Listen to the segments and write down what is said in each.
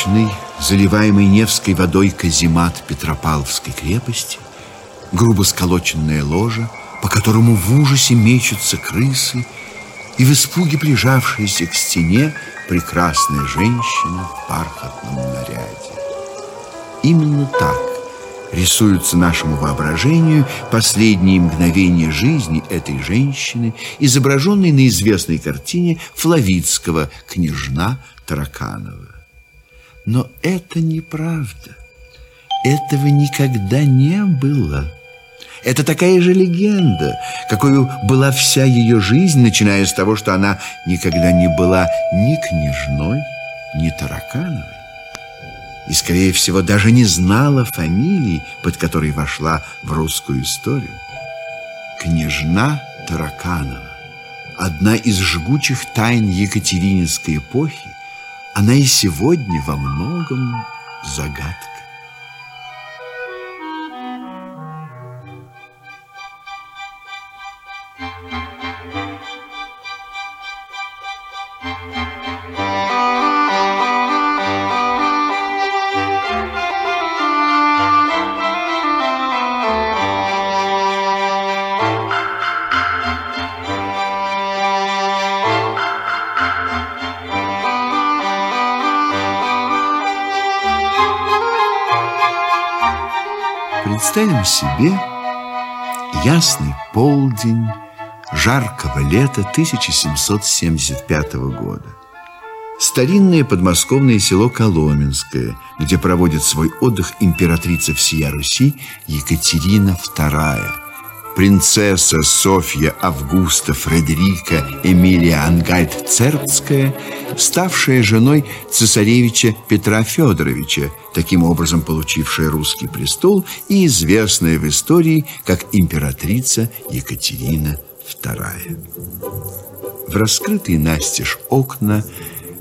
Мрачный, заливаемый Невской водой каземат Петропавловской крепости, грубо сколоченное ложа, по которому в ужасе мечутся крысы, и в испуге прижавшаяся к стене прекрасная женщина в бархатном наряде. Именно так рисуются нашему воображению последние мгновения жизни этой женщины, изображенной на известной картине Флавицкого «Княжна Тараканова». Но это неправда. Этого никогда не было. Это такая же легенда, какой была вся ее жизнь, начиная с того, что она никогда не была ни княжной, ни таракановой. И, скорее всего, даже не знала фамилии, под которой вошла в русскую историю. Княжна Тараканова. Одна из жгучих тайн Екатерининской эпохи, она и сегодня во многом загадка. Представим себе ясный полдень жаркого лета 1775 года. Старинное подмосковное село Коломенское, где проводит свой отдых императрица всея Руси Екатерина II. Принцесса Софья Августа Фредерика Эмилия Ангальд-Цербская, ставшая женой цесаревича Петра Федоровича, таким образом получившая русский престол и известная в истории как императрица Екатерина II. В раскрытые настежь окна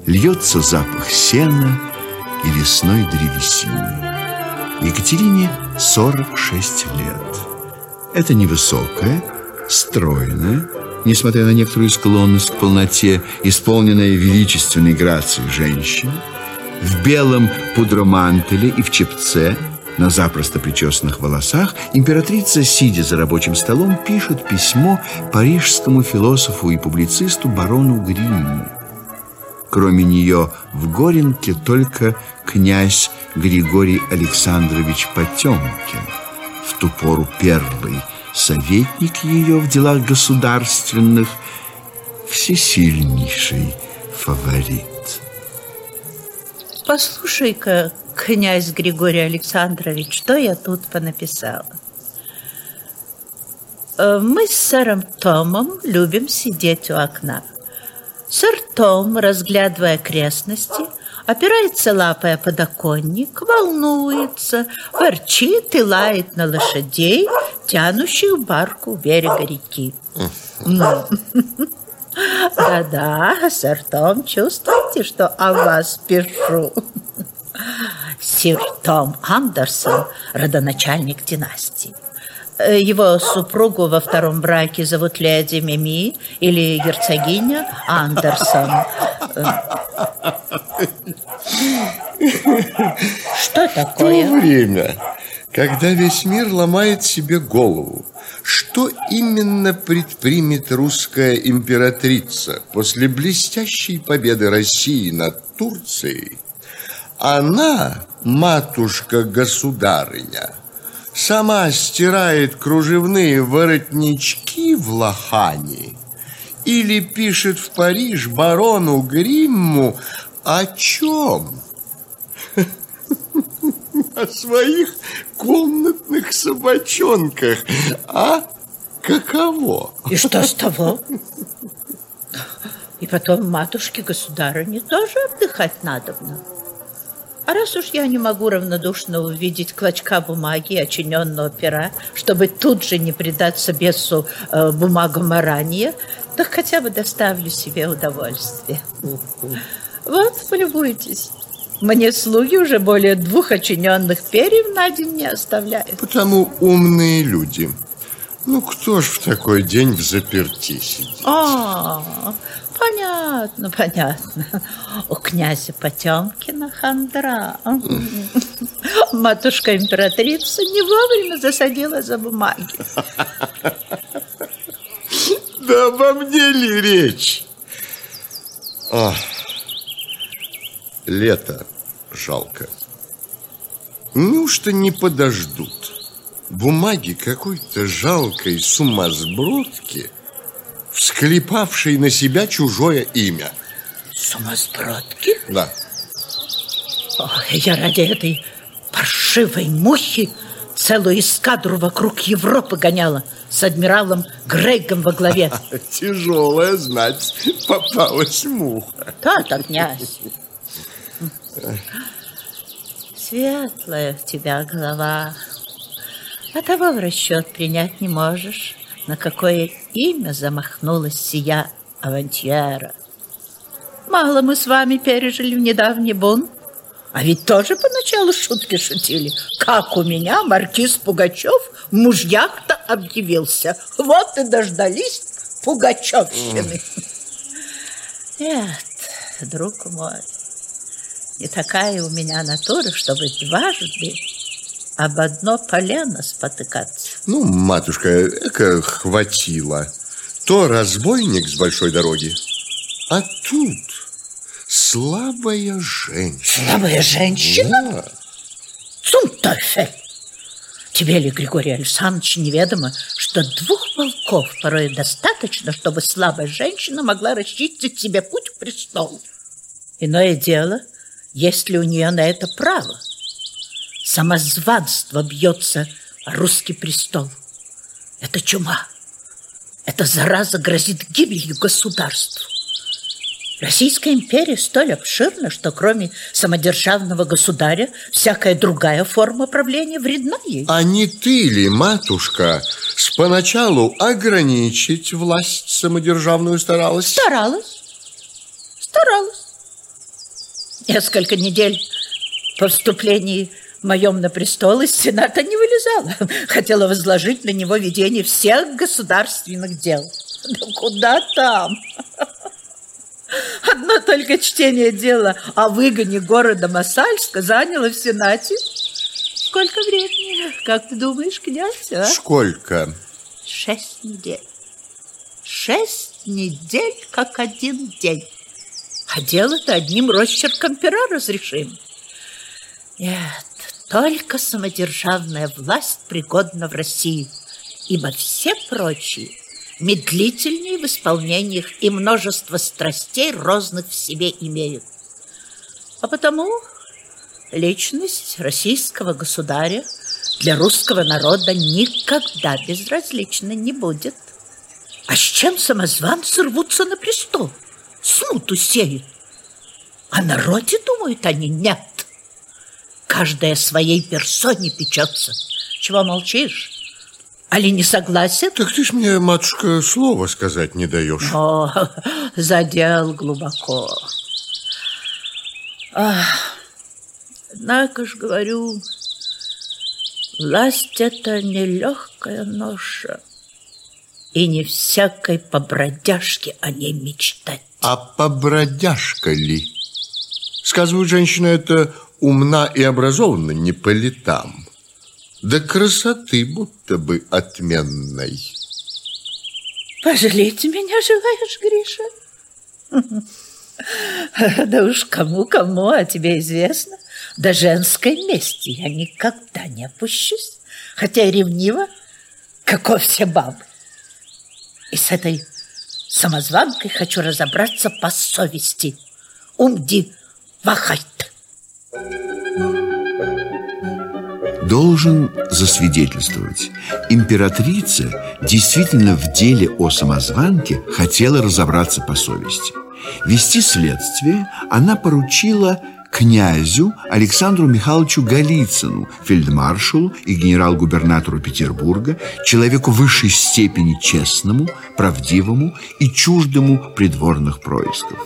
льется запах сена и лесной древесины. Екатерине 46 лет. Это невысокая, стройная, несмотря на некоторую склонность к полноте, исполненная величественной грацией женщина, в белом пудромантеле и в чепце, на запросто причесанных волосах, императрица, сидя за рабочим столом, пишет письмо парижскому философу и публицисту барону Гримму. Кроме нее в Горенке только князь Григорий Александрович Потемкин, в ту пору первый советник ее в делах государственных, всесильнейший фаворит. Послушай-ка, князь Григорий Александрович, что я тут понаписала. Э, Мы с сэром Томом любим сидеть у окна. Сэр Том, разглядывая окрестности, опирается лапой о подоконник, волнуется, ворчит и лает на лошадей, тянущих барку у берега реки. Да-да, сэр Том, чувствуете, что о вас пишу? Сир Том Андерсон, родоначальник династии. Э, Его супругу во втором браке зовут леди Мими или герцогиня Андерсон. Э, Что В то такое? время, Когда весь мир ломает себе голову, что именно предпримет русская императрица после блестящей победы России над Турцией, она, матушка-государыня, сама стирает кружевные воротнички в лохане или пишет в Париж барону Гримму о чем? О своих комнатных собачонках. А каково? И что с того? И потом матушке государыне тоже отдыхать надобно. А раз уж я не могу равнодушно увидеть клочка бумаги, очиненного пера, чтобы тут же не предаться бесу э, бумагам ранее, то хотя бы доставлю себе удовольствие. Вот, полюбуйтесь. Мне слуги уже более двух очиненных перьев на день не оставляют. Потому умные люди. Ну, кто ж в такой день в заперти сидит? А, понятно, понятно. У князя Потемкина хандра. Матушка-императрица не вовремя засадила за бумаги. Да обо мне ли речь? Ах лето жалко. Неужто не подождут? Бумаги какой-то жалкой сумасбродки, всклепавшей на себя чужое имя. Сумасбродки? Да. Ох, я ради этой паршивой мухи целую эскадру вокруг Европы гоняла с адмиралом Грейгом во главе. Тяжелая знать, попалась муха. Да-то, князь. Светлая у тебя голова. А того в расчет принять не можешь, на какое имя замахнулась сия авантюра. Мало мы с вами пережили в недавний бунт, а ведь тоже поначалу шутки шутили. Как у меня маркиз Пугачев мужьях-то объявился. Вот и дождались Пугачевщины. Нет, друг мой, не такая у меня натура, чтобы дважды об одно полено спотыкаться. Ну, матушка, эко хватило. То разбойник с большой дороги, а тут слабая женщина. Слабая женщина? Да. Цумтофель! Тебе ли, Григорий Александрович, неведомо, что двух волков порой достаточно, чтобы слабая женщина могла расчистить себе путь к престолу? Иное дело – есть ли у нее на это право. Самозванство бьется русский престол. Это чума. Эта зараза грозит гибелью государству. Российская империя столь обширна, что кроме самодержавного государя всякая другая форма правления вредна ей. А не ты ли, матушка, с поначалу ограничить власть самодержавную старалась? Старалась. Старалась. Несколько недель по вступлении моем на престол из Сената не вылезала. Хотела возложить на него ведение всех государственных дел. Да куда там? Одно только чтение дела о выгоне города Масальска заняло в Сенате. Сколько времени, как ты думаешь, князь? А? Сколько? Шесть недель. Шесть недель, как один день. А дело-то одним росчерком пера разрешим. Нет, только самодержавная власть пригодна в России, ибо все прочие медлительнее в исполнениях и множество страстей розных в себе имеют. А потому личность российского государя для русского народа никогда безразлична не будет. А с чем самозванцы рвутся на престол? смуту сеют. А народе, думают они, нет. Каждая своей персоне печется. Чего молчишь? Али не согласен? Так ты ж мне, матушка, слова сказать не даешь. О, задел глубоко. Ах, однако ж говорю, власть это нелегкая ноша. И не всякой побродяжке о ней мечтать. А побродяжка ли? Сказывают, женщина эта умна и образована не по летам. Да красоты будто бы отменной. Пожалеть меня желаешь, Гриша? Да уж кому-кому, а тебе известно, до женской мести я никогда не опущусь, хотя и ревнива, каков все бабы. И с этой самозванкой хочу разобраться по совести. Умди вахайт. Должен засвидетельствовать, императрица действительно в деле о самозванке хотела разобраться по совести. Вести следствие она поручила князю Александру Михайловичу Голицыну, фельдмаршалу и генерал-губернатору Петербурга, человеку высшей степени честному, правдивому и чуждому придворных происков.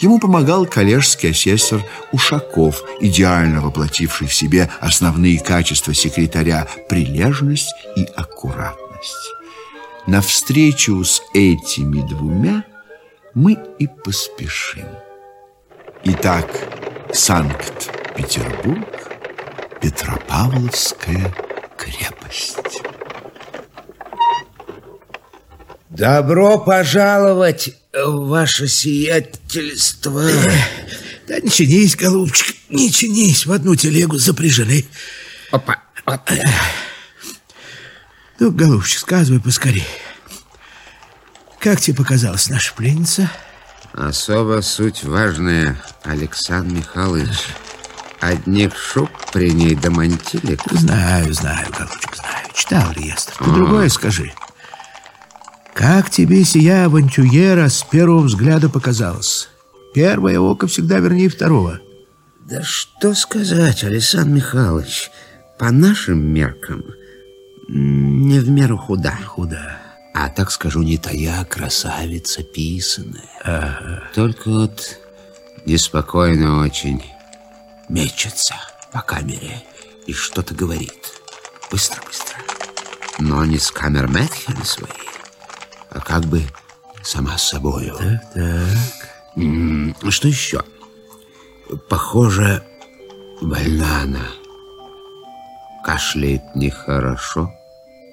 Ему помогал коллежский асессор Ушаков, идеально воплотивший в себе основные качества секретаря прилежность и аккуратность. На встречу с этими двумя мы и поспешим. Итак, Санкт-Петербург, Петропавловская крепость. Добро пожаловать, ваше сиятельство. Да не чинись, голубчик, не чинись, в одну телегу запряжены. Опа, опа. Ну, голубчик, сказывай поскорее. Как тебе показалась наша пленница? Особо суть важная, Александр Михайлович. Одних шуб при ней до мантилек. Знаю, знаю, голубчик, знаю. Читал реестр. Ты другое скажи. Как тебе сия авантюера с первого взгляда показалась? Первое око всегда вернее второго. Да что сказать, Александр Михайлович, по нашим меркам не в меру худа. Худа. А так скажу, не тая красавица писаная. Ага. Только вот неспокойно очень мечется по камере и что-то говорит. Быстро-быстро. Но не с камер Мэтхена своей, а как бы сама с собою. Так, так. Что еще? Похоже, больна она. Кашляет нехорошо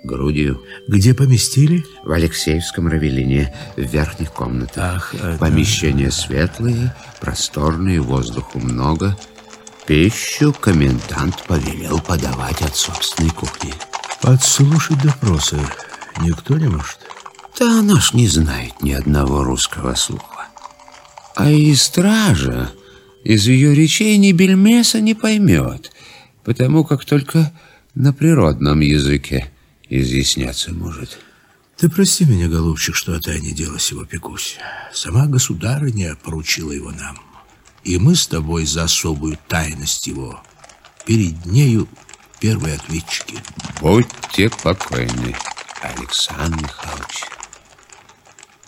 грудью. Где поместили? В Алексеевском равелине, в верхних комнатах. Ах, Помещения да. светлые, просторные, воздуху много. Пищу комендант повелел подавать от собственной кухни. Подслушать допросы никто не может? Да она ж не знает ни одного русского слуха. А и стража из ее речей ни бельмеса не поймет, потому как только на природном языке изъясняться может. Ты прости меня, голубчик, что о тайне дела сего пекусь. Сама государыня поручила его нам. И мы с тобой за особую тайность его перед нею первые ответчики. Будьте покойны, Александр Михайлович.